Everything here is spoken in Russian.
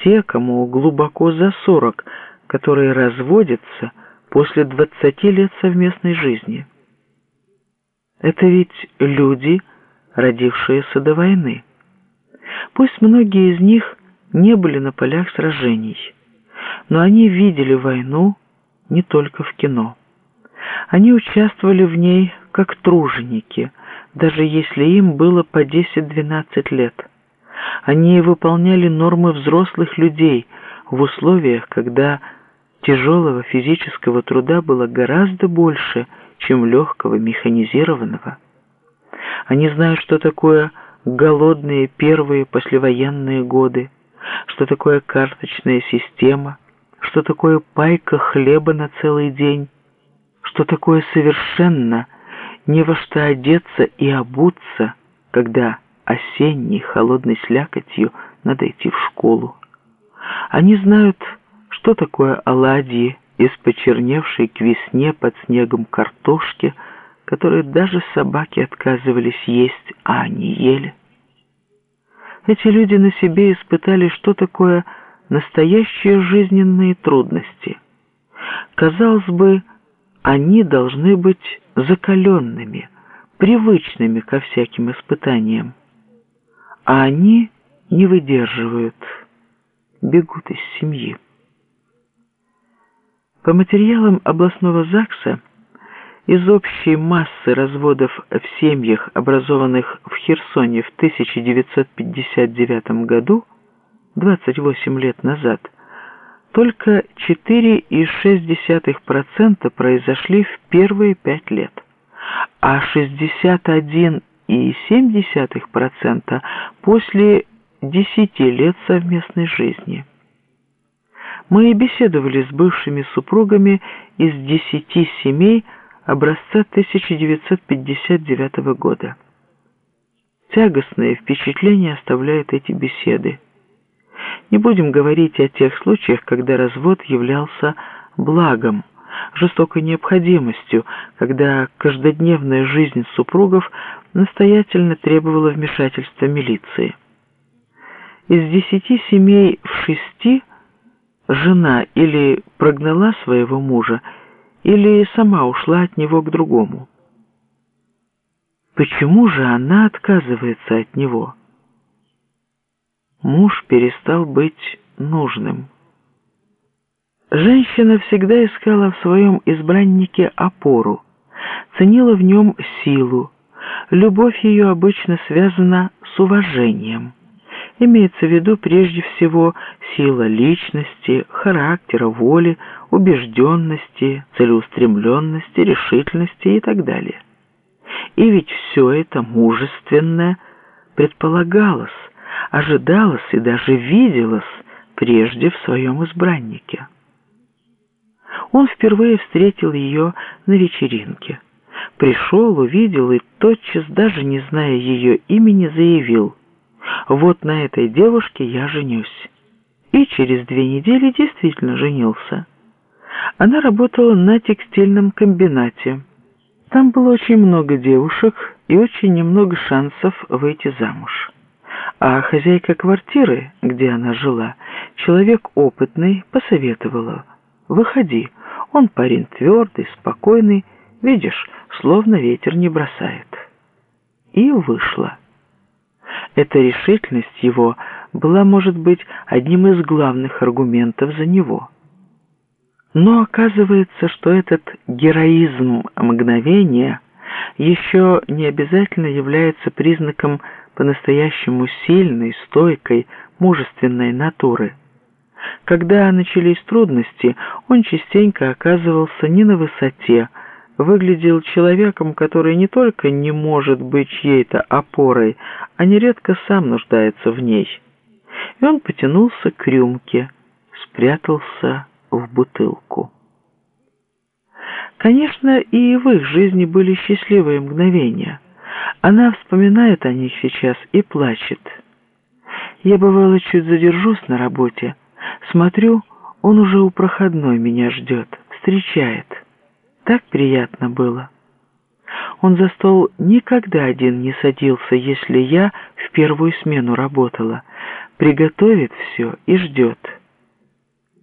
те, кому глубоко за сорок, которые разводятся после двадцати лет совместной жизни. Это ведь люди, родившиеся до войны. Пусть многие из них не были на полях сражений, но они видели войну не только в кино. Они участвовали в ней как труженики, даже если им было по 10-12 лет. Они выполняли нормы взрослых людей в условиях, когда тяжелого физического труда было гораздо больше, чем легкого механизированного. Они знают, что такое голодные первые послевоенные годы, что такое карточная система, что такое пайка хлеба на целый день, что такое совершенно не во что одеться и обуться, когда осенней холодной слякотью надо идти в школу. Они знают, что такое оладьи из почерневшей к весне под снегом картошки, которые даже собаки отказывались есть, а они ели. Эти люди на себе испытали, что такое настоящие жизненные трудности. Казалось бы, они должны быть закаленными, привычными ко всяким испытаниям. А они не выдерживают, бегут из семьи. По материалам областного ЗАГСа из общей массы разводов в семьях, образованных в Херсоне в 1959 году, 28 лет назад, только 4,6% произошли в первые пять лет, а 61,7% после 10 лет совместной жизни. Мы беседовали с бывшими супругами из 10 семей образца 1959 года. Тягостные впечатления оставляют эти беседы. Не будем говорить о тех случаях, когда развод являлся благом, жестокой необходимостью, когда каждодневная жизнь супругов настоятельно требовала вмешательства милиции. Из десяти семей в шести жена или прогнала своего мужа, или сама ушла от него к другому. Почему же она отказывается от него? муж перестал быть нужным. Женщина всегда искала в своем избраннике опору, ценила в нем силу. Любовь ее обычно связана с уважением. Имеется в виду прежде всего сила личности, характера, воли, убежденности, целеустремленности, решительности и так далее. И ведь все это мужественное предполагалось, ожидалось и даже виделось прежде в своем избраннике. Он впервые встретил ее на вечеринке. Пришел, увидел и тотчас, даже не зная ее имени, заявил «Вот на этой девушке я женюсь». И через две недели действительно женился. Она работала на текстильном комбинате. Там было очень много девушек и очень немного шансов выйти замуж. А хозяйка квартиры, где она жила, человек опытный, посоветовала. «Выходи, он парень твердый, спокойный, видишь, словно ветер не бросает». И вышла. Эта решительность его была, может быть, одним из главных аргументов за него. Но оказывается, что этот героизм мгновения еще не обязательно является признаком по-настоящему сильной, стойкой, мужественной натуры. Когда начались трудности, он частенько оказывался не на высоте, выглядел человеком, который не только не может быть чьей-то опорой, а нередко сам нуждается в ней. И он потянулся к рюмке, спрятался в бутылку. Конечно, и в их жизни были счастливые мгновения – она вспоминает о них сейчас и плачет. Я, бывало, чуть задержусь на работе. Смотрю, он уже у проходной меня ждет, встречает. Так приятно было. Он за стол никогда один не садился, если я в первую смену работала. Приготовит все и ждет.